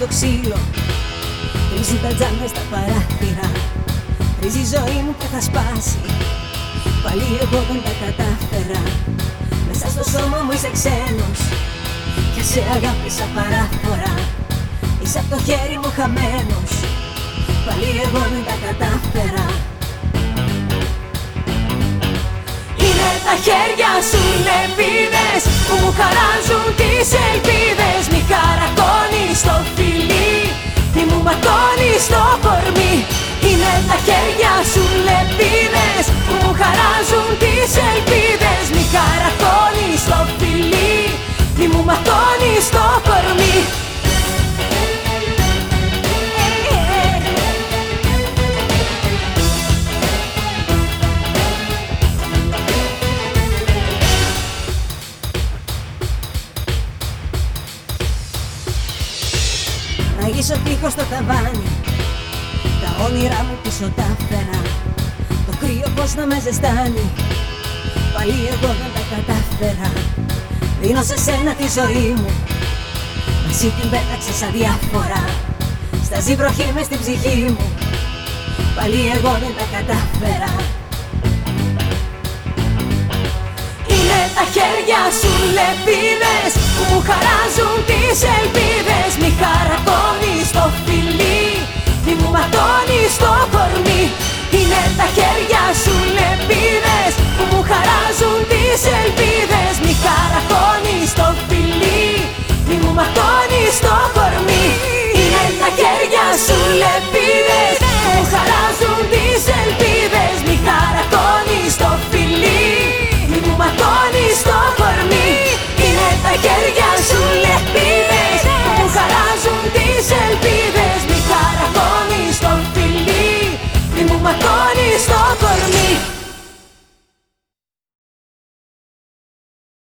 το ξύλο. Τρίζει τα τζάμια στα παράθυρα. Τρίζει η ζωή μου και θα σπάσει. Πάλι εγώ δεν τα κατάφερα. Μέσα στο σώμα μου είσαι ξένος. Και σε αγάπησα παράφορα. Είσαι από το χέρι μου χαμένος. Πάλι εγώ δεν τα κατάφερα. Είναι τα χέρια σου λεπίδες τα χέρια σου λεπίδες Που μου χαράζουν τις ελπίδες. Μη χαρακώνεις το φιλί Μη μου ματώνεις το κορμί. Ράγεις ο τείχος στο ταβάνι. Τα όνειρά μου πίσω τα φέρα Το κρύο πως να με ζεστάνει Πάλι εγώ δεν τα κατάφερα. Δίνω σε σένα τη ζωή μου Εσύ την πέταξες αδιάφορα Σταζεί βροχή μες στην ψυχή μου Πάλι εγώ δεν τα κατάφερα. Είναι τα χέρια σου λεπίδες Που μου χαράζουν τις ελπίδες. Μη χαρακώνεις το φιλί